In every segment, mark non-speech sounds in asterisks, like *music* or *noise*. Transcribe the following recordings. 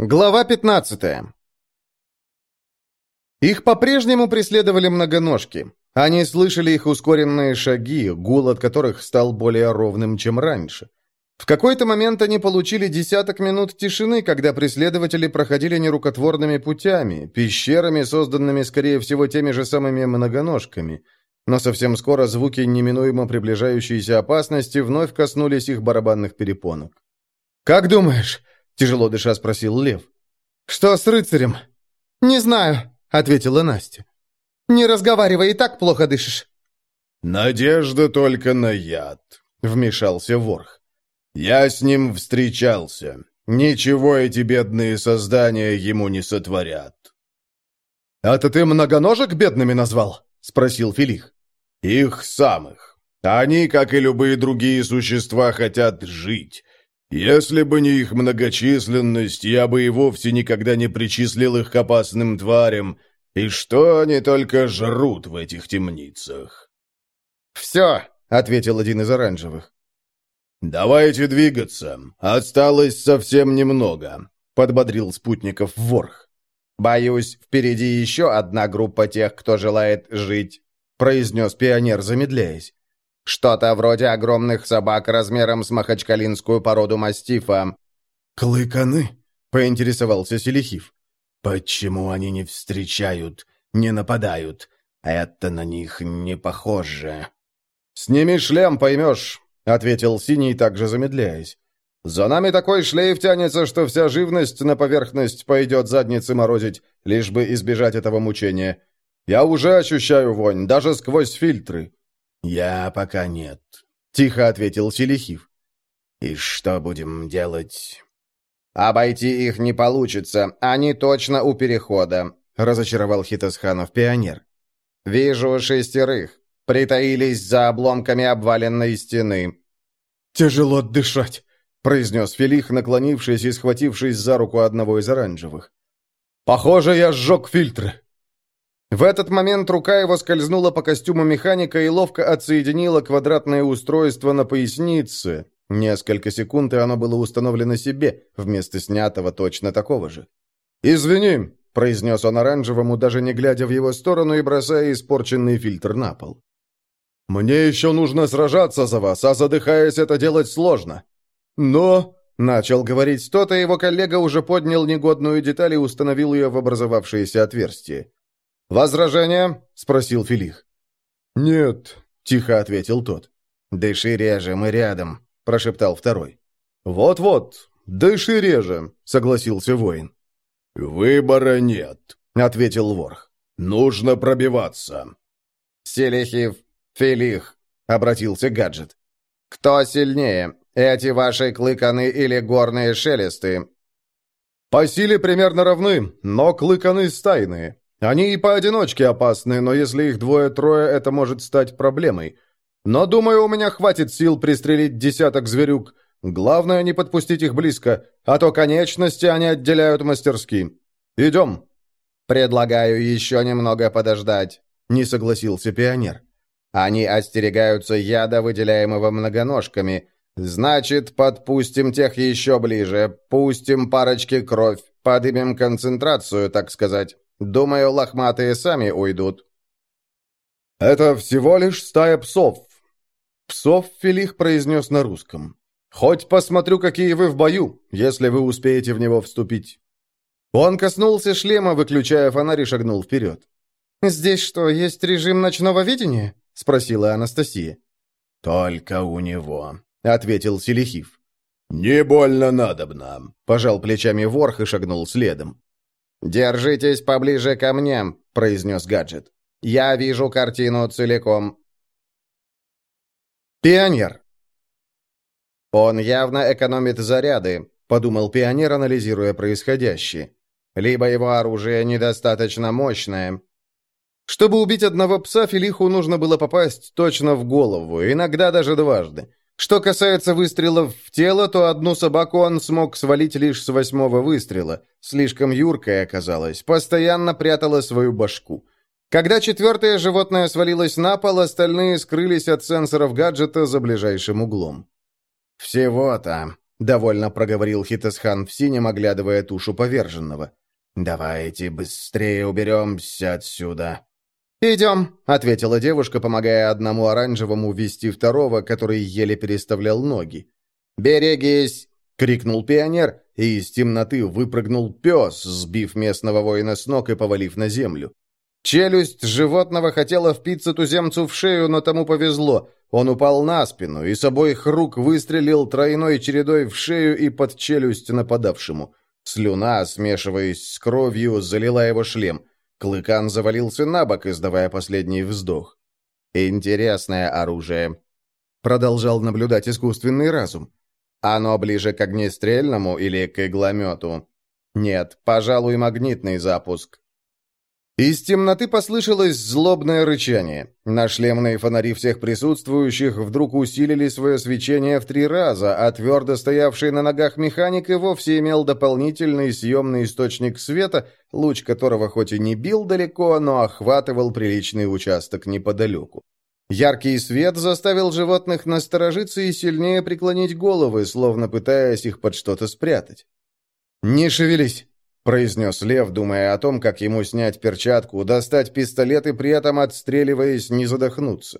Глава 15 Их по-прежнему преследовали многоножки. Они слышали их ускоренные шаги, гул от которых стал более ровным, чем раньше. В какой-то момент они получили десяток минут тишины, когда преследователи проходили нерукотворными путями, пещерами, созданными, скорее всего, теми же самыми многоножками. Но совсем скоро звуки неминуемо приближающейся опасности вновь коснулись их барабанных перепонок. «Как думаешь?» – тяжело дыша спросил Лев. «Что с рыцарем?» «Не знаю», – ответила Настя. «Не разговаривай, и так плохо дышишь». «Надежда только на яд», — вмешался Ворх. Я с ним встречался. Ничего эти бедные создания ему не сотворят. «Это ты многоножек бедными назвал?» — спросил Филих. «Их самых. Они, как и любые другие существа, хотят жить. Если бы не их многочисленность, я бы и вовсе никогда не причислил их к опасным тварям. И что они только жрут в этих темницах?» «Все», — ответил один из оранжевых. «Давайте двигаться. Осталось совсем немного», — подбодрил спутников Ворх. «Боюсь, впереди еще одна группа тех, кто желает жить», — произнес пионер, замедляясь. «Что-то вроде огромных собак размером с махачкалинскую породу мастифа». «Клыканы?» — поинтересовался Селихив. «Почему они не встречают, не нападают? Это на них не похоже». «Сними шлем, поймешь», — ответил Синий, также замедляясь. «За нами такой шлейф тянется, что вся живность на поверхность пойдет задницы морозить, лишь бы избежать этого мучения. Я уже ощущаю вонь, даже сквозь фильтры». «Я пока нет», — тихо ответил Селихив. «И что будем делать?» «Обойти их не получится, они точно у перехода», — разочаровал Хитосханов пионер. «Вижу шестерых. Притаились за обломками обваленной стены. «Тяжело дышать», — произнес Фелих, наклонившись и схватившись за руку одного из оранжевых. «Похоже, я сжег фильтры». В этот момент рука его скользнула по костюму механика и ловко отсоединила квадратное устройство на пояснице. Несколько секунд, и оно было установлено себе, вместо снятого точно такого же. «Извини», — произнес он оранжевому, даже не глядя в его сторону и бросая испорченный фильтр на пол. Мне еще нужно сражаться за вас, а задыхаясь это делать сложно. Но...» — начал говорить тот, а его коллега уже поднял негодную деталь и установил ее в образовавшееся отверстие. «Возражение?» — спросил Филих. «Нет», — тихо ответил тот. «Дыши реже, мы рядом», — прошептал второй. «Вот-вот, дыши реже», — согласился воин. «Выбора нет», — ответил Ворх. «Нужно пробиваться». «Селихив, «Филих», — обратился гаджет. «Кто сильнее, эти ваши клыканы или горные шелесты?» «По силе примерно равны, но клыканы стайные. Они и поодиночке опасны, но если их двое-трое, это может стать проблемой. Но, думаю, у меня хватит сил пристрелить десяток зверюк. Главное, не подпустить их близко, а то конечности они отделяют мастерски. Идем». «Предлагаю еще немного подождать», — не согласился пионер. Они остерегаются яда, выделяемого многоножками. Значит, подпустим тех еще ближе, пустим парочки кровь, подымем концентрацию, так сказать. Думаю, лохматые сами уйдут». «Это всего лишь стая псов». «Псов» Филих произнес на русском. «Хоть посмотрю, какие вы в бою, если вы успеете в него вступить». Он коснулся шлема, выключая фонарь и шагнул вперед. «Здесь что, есть режим ночного видения?» — спросила Анастасия. «Только у него», — ответил Селихив. «Не больно надобно», — пожал плечами ворх и шагнул следом. «Держитесь поближе ко мне», — произнес гаджет. «Я вижу картину целиком». Пионер. «Он явно экономит заряды», — подумал пионер, анализируя происходящее. «Либо его оружие недостаточно мощное, чтобы убить одного пса, Филиху нужно было попасть точно в голову, иногда даже дважды. Что касается выстрелов в тело, то одну собаку он смог свалить лишь с восьмого выстрела. Слишком юркая оказалась, постоянно прятала свою башку. Когда четвертое животное свалилось на пол, остальные скрылись от сенсоров гаджета за ближайшим углом. «Всего-то», — довольно проговорил Хитасхан в синем, оглядывая тушу поверженного. «Давайте быстрее уберемся отсюда». «Идем», — ответила девушка, помогая одному оранжевому вести второго, который еле переставлял ноги. «Берегись!» — крикнул пионер, и из темноты выпрыгнул пес, сбив местного воина с ног и повалив на землю. Челюсть животного хотела впиться туземцу в шею, но тому повезло. Он упал на спину и с обоих рук выстрелил тройной чередой в шею и под челюсть нападавшему. Слюна, смешиваясь с кровью, залила его шлем. Клыкан завалился на бок, издавая последний вздох. «Интересное оружие», — продолжал наблюдать искусственный разум. «Оно ближе к огнестрельному или к игломету?» «Нет, пожалуй, магнитный запуск. Из темноты послышалось злобное рычание. На шлемные фонари всех присутствующих вдруг усилили свое свечение в три раза, а твердо стоявший на ногах механик и вовсе имел дополнительный съемный источник света, луч которого хоть и не бил далеко, но охватывал приличный участок неподалеку. Яркий свет заставил животных насторожиться и сильнее преклонить головы, словно пытаясь их под что-то спрятать. «Не шевелись!» Произнес Лев, думая о том, как ему снять перчатку, достать пистолет и при этом, отстреливаясь, не задохнуться.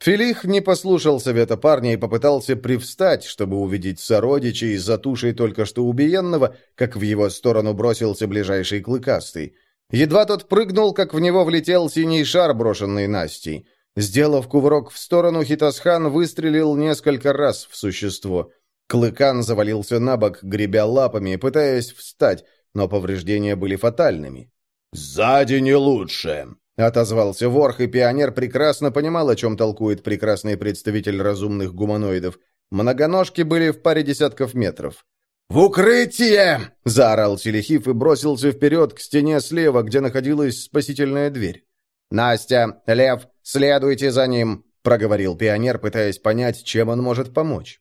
Филих не послушал совета парня и попытался привстать, чтобы увидеть сородичей за тушей только что убиенного, как в его сторону бросился ближайший клыкастый. Едва тот прыгнул, как в него влетел синий шар, брошенный Настей. Сделав кувырок в сторону, Хитасхан выстрелил несколько раз в существо. Клыкан завалился на бок, гребя лапами, пытаясь встать, но повреждения были фатальными. «Сзади не лучше», — отозвался Ворх, и пионер прекрасно понимал, о чем толкует прекрасный представитель разумных гуманоидов. Многоножки были в паре десятков метров. «В укрытие!» — заорал Селихив и бросился вперед к стене слева, где находилась спасительная дверь. «Настя, Лев, следуйте за ним!» — проговорил пионер, пытаясь понять, чем он может помочь.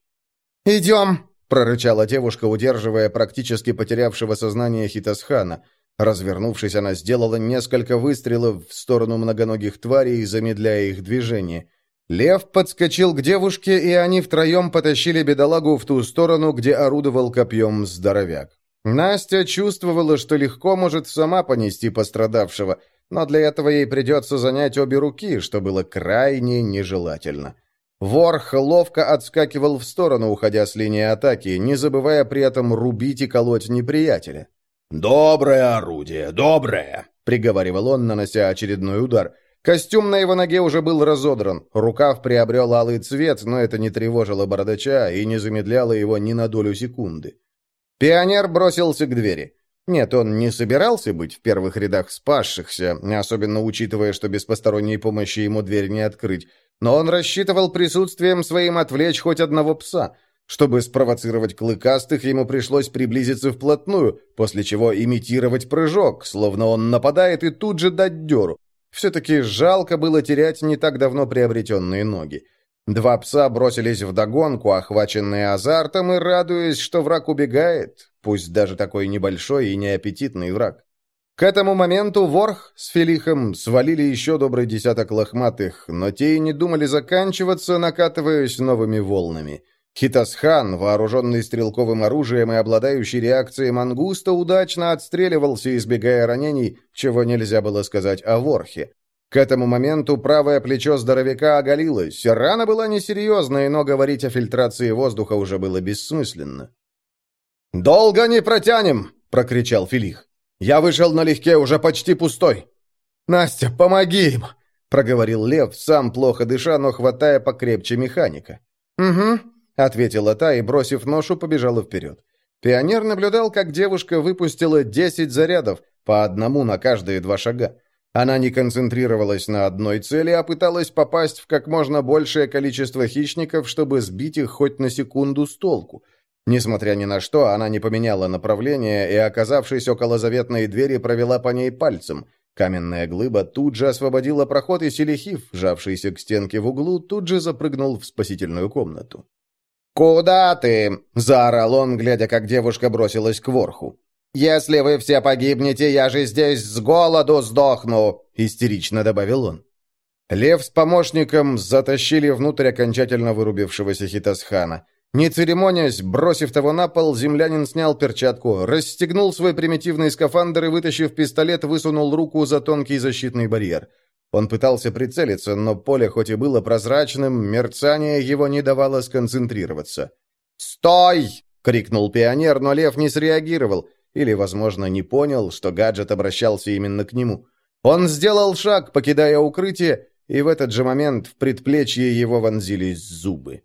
«Идем!» — прорычала девушка, удерживая практически потерявшего сознание Хитасхана. Развернувшись, она сделала несколько выстрелов в сторону многоногих тварей, замедляя их движение. Лев подскочил к девушке, и они втроем потащили бедолагу в ту сторону, где орудовал копьем здоровяк. Настя чувствовала, что легко может сама понести пострадавшего, но для этого ей придется занять обе руки, что было крайне нежелательно. Ворх ловко отскакивал в сторону, уходя с линии атаки, не забывая при этом рубить и колоть неприятеля. «Доброе орудие, доброе!» — приговаривал он, нанося очередной удар. Костюм на его ноге уже был разодран, рукав приобрел алый цвет, но это не тревожило бородача и не замедляло его ни на долю секунды. Пионер бросился к двери. Нет, он не собирался быть в первых рядах спасшихся, особенно учитывая, что без посторонней помощи ему дверь не открыть, но он рассчитывал присутствием своим отвлечь хоть одного пса. Чтобы спровоцировать клыкастых, ему пришлось приблизиться вплотную, после чего имитировать прыжок, словно он нападает, и тут же дать дёру. Все-таки жалко было терять не так давно приобретенные ноги. Два пса бросились в догонку, охваченные азартом и радуясь, что враг убегает, пусть даже такой небольшой и неаппетитный враг. К этому моменту Ворх с Фелихом свалили еще добрый десяток лохматых, но те и не думали заканчиваться, накатываясь новыми волнами. Хитасхан, вооруженный стрелковым оружием и обладающий реакцией мангуста, удачно отстреливался, избегая ранений, чего нельзя было сказать о Ворхе. К этому моменту правое плечо здоровяка оголилось. Рана была несерьезная, но говорить о фильтрации воздуха уже было бессмысленно. «Долго не протянем!» — прокричал Филих. Я вышел налегке, уже почти пустой. Настя, помоги им!» — проговорил Лев, сам плохо дыша, но хватая покрепче механика. «Угу», — ответила та и, бросив ношу, побежала вперед. Пионер наблюдал, как девушка выпустила десять зарядов, по одному на каждые два шага. Она не концентрировалась на одной цели, а пыталась попасть в как можно большее количество хищников, чтобы сбить их хоть на секунду с толку — Несмотря ни на что, она не поменяла направление и, оказавшись около заветной двери, провела по ней пальцем. Каменная глыба тут же освободила проход, и Селихив, жавшийся к стенке в углу, тут же запрыгнул в спасительную комнату. «Куда ты?» — заорал он, глядя, как девушка бросилась к ворху. «Если вы все погибнете, я же здесь с голоду сдохну!» — истерично добавил он. Лев с помощником затащили внутрь окончательно вырубившегося Хитасхана. Не церемонясь, бросив того на пол, землянин снял перчатку, расстегнул свой примитивный скафандр и, вытащив пистолет, высунул руку за тонкий защитный барьер. Он пытался прицелиться, но поле хоть и было прозрачным, мерцание его не давало сконцентрироваться. «Стой!» — крикнул пионер, но лев не среагировал, или, возможно, не понял, что гаджет обращался именно к нему. Он сделал шаг, покидая укрытие, и в этот же момент в предплечье его вонзились зубы.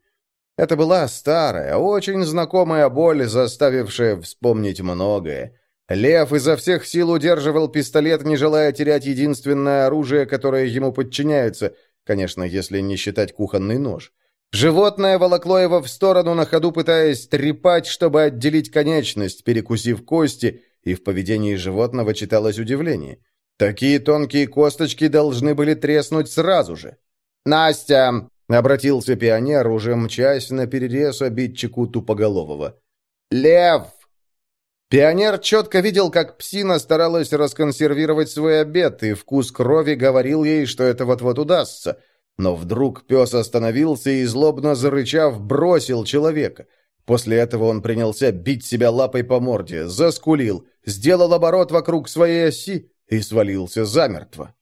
Это была старая, очень знакомая боль, заставившая вспомнить многое. Лев изо всех сил удерживал пистолет, не желая терять единственное оружие, которое ему подчиняется, конечно, если не считать кухонный нож. Животное волокло его в сторону, на ходу пытаясь трепать, чтобы отделить конечность, перекусив кости, и в поведении животного читалось удивление. Такие тонкие косточки должны были треснуть сразу же. «Настя!» Обратился пионер, уже мчась на перерез обидчику тупоголового. «Лев!» Пионер четко видел, как псина старалась расконсервировать свой обед, и вкус крови говорил ей, что это вот-вот удастся. Но вдруг пес остановился и, злобно зарычав, бросил человека. После этого он принялся бить себя лапой по морде, заскулил, сделал оборот вокруг своей оси и свалился замертво.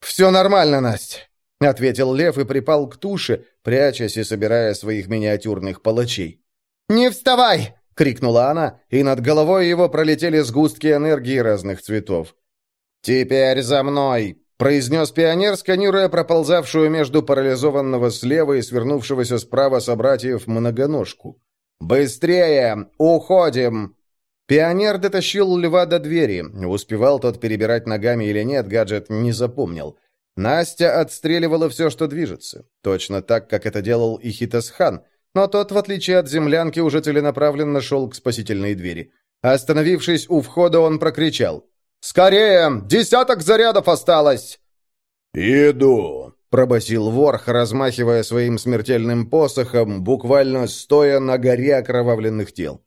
«Все нормально, Настя. — ответил лев и припал к туше, прячась и собирая своих миниатюрных палачей. «Не вставай!» — крикнула она, и над головой его пролетели сгустки энергии разных цветов. «Теперь за мной!» — произнес пионер, сканируя проползавшую между парализованного слева и свернувшегося справа собратьев многоножку. «Быстрее! Уходим!» Пионер дотащил льва до двери. Успевал тот перебирать ногами или нет, гаджет не запомнил. Настя отстреливала все, что движется, точно так, как это делал и Хитасхан, но тот, в отличие от землянки, уже целенаправленно шел к спасительной двери. Остановившись у входа, он прокричал. «Скорее! Десяток зарядов осталось!» «Иду!» — пробасил ворх, размахивая своим смертельным посохом, буквально стоя на горе окровавленных тел.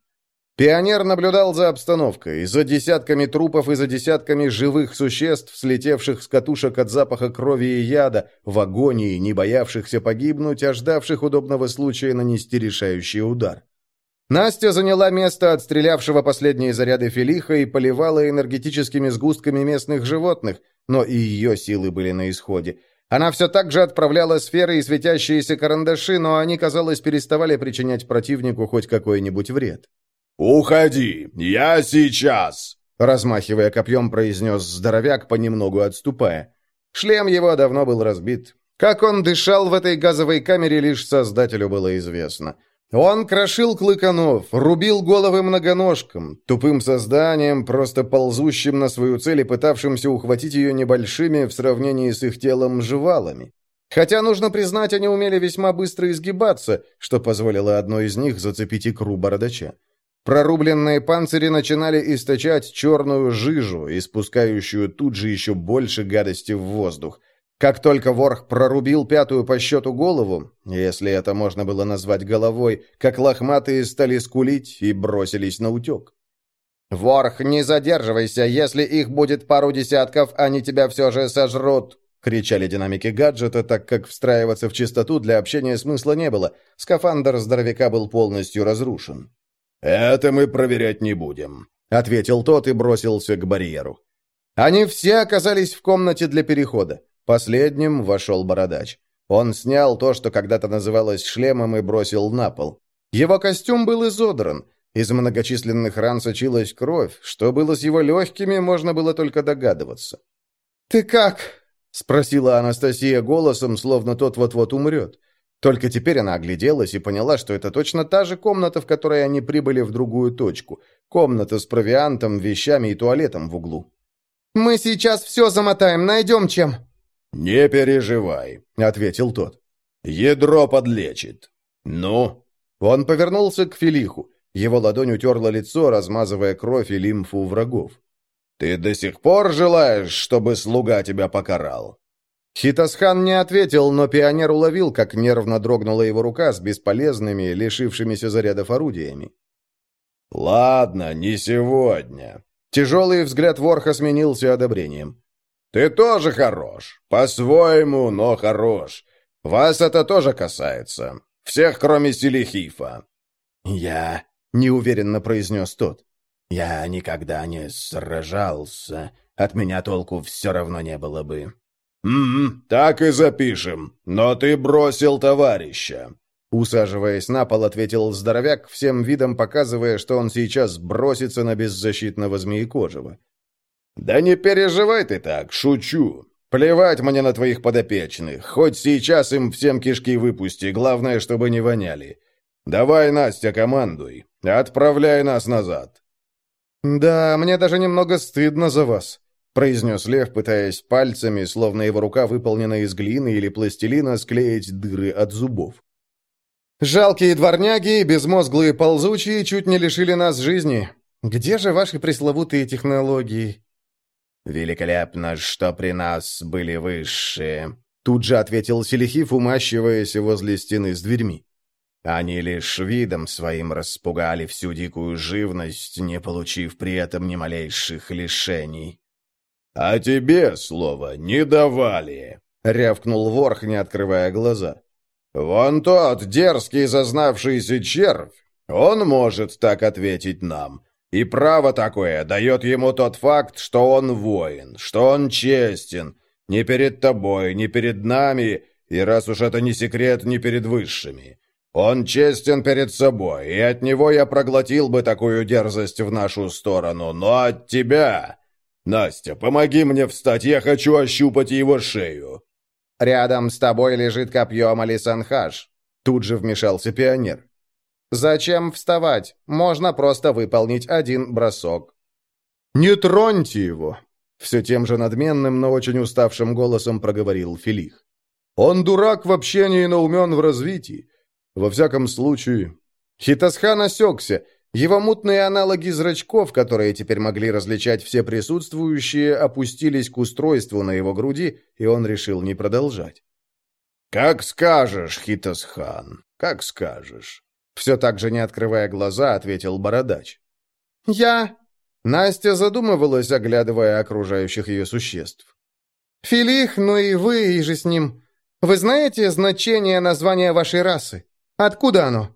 Пионер наблюдал за обстановкой, за десятками трупов и за десятками живых существ, слетевших с катушек от запаха крови и яда, в агонии, не боявшихся погибнуть, а ждавших удобного случая нанести решающий удар. Настя заняла место отстрелявшего последние заряды Фелиха и поливала энергетическими сгустками местных животных, но и ее силы были на исходе. Она все так же отправляла сферы и светящиеся карандаши, но они, казалось, переставали причинять противнику хоть какой-нибудь вред. «Уходи! Я сейчас!» Размахивая копьем, произнес здоровяк, понемногу отступая. Шлем его давно был разбит. Как он дышал в этой газовой камере, лишь создателю было известно. Он крошил клыканов, рубил головы многоножкам, тупым созданием, просто ползущим на свою цель и пытавшимся ухватить ее небольшими в сравнении с их телом жвалами. Хотя, нужно признать, они умели весьма быстро изгибаться, что позволило одной из них зацепить икру бородача. Прорубленные панцири начинали источать черную жижу, испускающую тут же еще больше гадости в воздух. Как только ворх прорубил пятую по счету голову, если это можно было назвать головой, как лохматые стали скулить и бросились на утек. «Ворх, не задерживайся, если их будет пару десятков, они тебя все же сожрут!» — кричали динамики гаджета, так как встраиваться в чистоту для общения смысла не было. Скафандр здоровяка был полностью разрушен. «Это мы проверять не будем», — ответил тот и бросился к барьеру. Они все оказались в комнате для перехода. Последним вошел бородач. Он снял то, что когда-то называлось шлемом, и бросил на пол. Его костюм был изодран. Из многочисленных ран сочилась кровь. Что было с его легкими, можно было только догадываться. «Ты как?» — спросила Анастасия голосом, словно тот вот-вот умрет. Только теперь она огляделась и поняла, что это точно та же комната, в которой они прибыли в другую точку. Комната с провиантом, вещами и туалетом в углу. «Мы сейчас все замотаем, найдем чем». «Не переживай», — ответил тот. «Ядро подлечит. Ну?» Он повернулся к Филиху. Его ладонь утерла лицо, размазывая кровь и лимфу врагов. «Ты до сих пор желаешь, чтобы слуга тебя покарал?» Хитасхан не ответил, но пионер уловил, как нервно дрогнула его рука с бесполезными, лишившимися зарядов орудиями. «Ладно, не сегодня». Тяжелый взгляд Ворха сменился одобрением. «Ты тоже хорош. По-своему, но хорош. Вас это тоже касается. Всех, кроме Селихифа». «Я...» — неуверенно произнес тот. «Я никогда не сражался. От меня толку все равно не было бы». «М-м, так и запишем. Но ты бросил товарища». Усаживаясь на пол, ответил здоровяк, всем видом показывая, что он сейчас бросится на беззащитного змеекожего. «Да не переживай ты так, шучу. Плевать мне на твоих подопечных. Хоть сейчас им всем кишки выпусти, главное, чтобы не воняли. Давай, Настя, командуй. Отправляй нас назад». «Да, мне даже немного стыдно за вас», — произнес Лев, пытаясь пальцами, словно его рука выполнена из глины или пластилина, склеить дыры от зубов. «Жалкие дворняги, безмозглые ползучие, чуть не лишили нас жизни. Где же ваши пресловутые технологии?» «Великолепно, что при нас были высшие», — тут же ответил Селихив, умащиваясь возле стены с дверьми. «Они лишь видом своим распугали всю дикую живность, не получив при этом ни малейших лишений». «А тебе слово не давали», — рявкнул Ворх, не открывая глаза. «Вон тот дерзкий зазнавшийся червь, он может так ответить нам. И право такое дает ему тот факт, что он воин, что он честен, не перед тобой, не перед нами, и раз уж это не секрет, не перед высшими. Он честен перед собой, и от него я проглотил бы такую дерзость в нашу сторону, но от тебя... Настя, помоги мне встать, я хочу ощупать его шею. Рядом с тобой лежит копье Малисанхаш. Тут же вмешался пионер. «Зачем вставать? Можно просто выполнить один бросок». «Не троньте его!» Все тем же надменным, но очень уставшим голосом проговорил Филих. «Он дурак в общении, но умен в развитии. Во всяком случае...» Хитасхан осекся. Его мутные аналоги зрачков, которые теперь могли различать все присутствующие, опустились к устройству на его груди, и он решил не продолжать. «Как скажешь, Хитасхан, как скажешь». Все так же не открывая глаза, ответил Бородач. «Я...» Настя задумывалась, оглядывая окружающих ее существ. «Филих, ну и вы, и же с ним. Вы знаете значение названия вашей расы? Откуда оно?»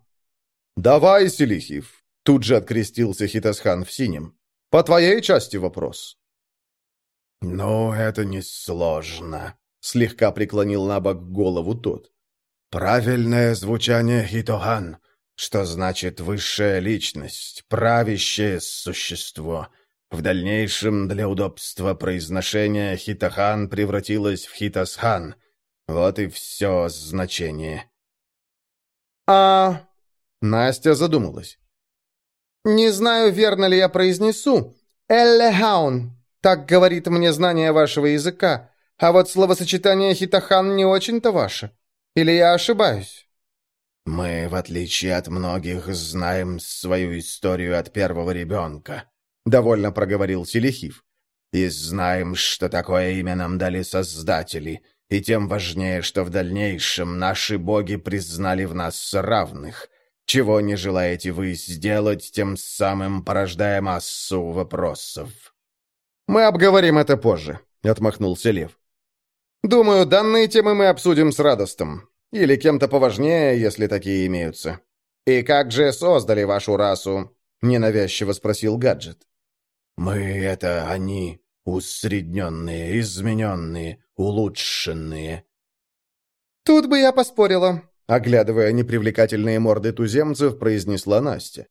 «Давай, Селихив!» Тут же открестился Хитасхан в синем. «По твоей части вопрос». «Ну, это несложно», — слегка преклонил на бок голову тот. «Правильное звучание Хитохан что значит высшая личность, правящее существо. В дальнейшем, для удобства произношения, Хитахан превратилась в Хитасхан. Вот и все значение. «А...» Настя задумалась. «Не знаю, верно ли я произнесу. Эллехаун. Так говорит мне знание вашего языка. А вот словосочетание Хитахан не очень-то ваше. Или я ошибаюсь?» «Мы, в отличие от многих, знаем свою историю от первого ребенка», — довольно проговорил Селихив. «И знаем, что такое имя нам дали Создатели, и тем важнее, что в дальнейшем наши боги признали в нас равных. Чего не желаете вы сделать, тем самым порождая массу вопросов?» «Мы обговорим это позже», — отмахнулся Лев. «Думаю, данные темы мы обсудим с радостом. Или кем-то поважнее, если такие имеются. «И как же создали вашу расу?» — ненавязчиво спросил гаджет. «Мы — это они, усредненные, измененные, улучшенные». «Тут бы я поспорила», — оглядывая непривлекательные морды туземцев, произнесла Настя.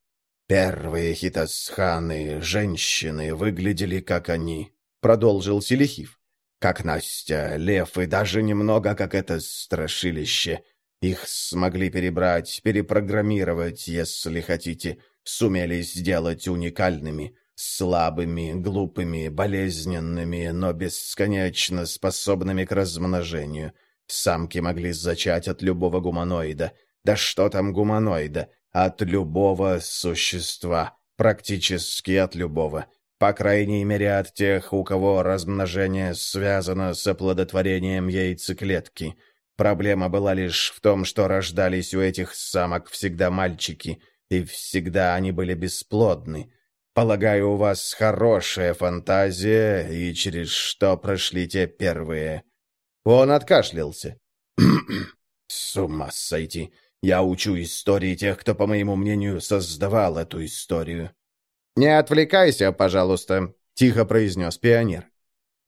«Первые хитосханы, женщины, выглядели как они», — продолжил Селихив. Как Настя, Лев и даже немного как это страшилище. Их смогли перебрать, перепрограммировать, если хотите. Сумели сделать уникальными, слабыми, глупыми, болезненными, но бесконечно способными к размножению. Самки могли зачать от любого гуманоида. Да что там гуманоида? От любого существа. Практически от любого. По крайней мере, от тех, у кого размножение связано с оплодотворением яйцеклетки. Проблема была лишь в том, что рождались у этих самок всегда мальчики, и всегда они были бесплодны. Полагаю, у вас хорошая фантазия, и через что прошли те первые. Он откашлялся. *clears throat* С ума сойти. Я учу истории тех, кто, по моему мнению, создавал эту историю». «Не отвлекайся, пожалуйста», — тихо произнес пионер.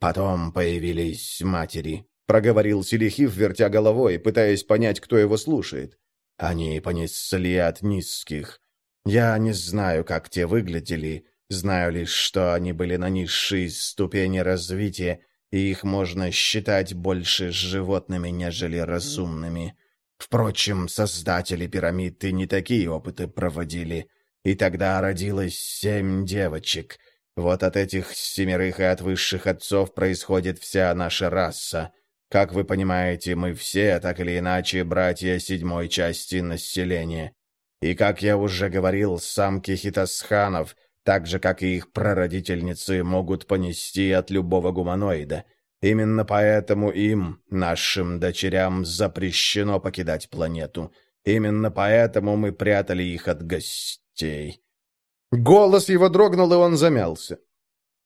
«Потом появились матери», — проговорил Селихив, вертя головой, пытаясь понять, кто его слушает. «Они понесли от низких. Я не знаю, как те выглядели, знаю лишь, что они были на низшей ступени развития, и их можно считать больше животными, нежели разумными. Впрочем, создатели пирамид и не такие опыты проводили. И тогда родилось семь девочек. Вот от этих семерых и от высших отцов происходит вся наша раса. Как вы понимаете, мы все, так или иначе, братья седьмой части населения. И, как я уже говорил, самки хитосханов — так же, как и их прародительницы, могут понести от любого гуманоида. Именно поэтому им, нашим дочерям, запрещено покидать планету. Именно поэтому мы прятали их от гостей». Голос его дрогнул, и он замялся.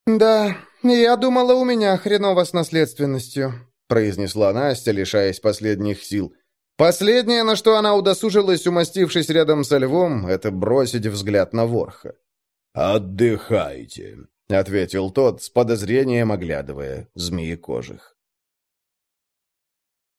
«Да, я думала, у меня хреново с наследственностью», произнесла Настя, лишаясь последних сил. Последнее, на что она удосужилась, умастившись рядом со львом, это бросить взгляд на ворха. «Отдыхайте», — ответил тот, с подозрением оглядывая змеекожих.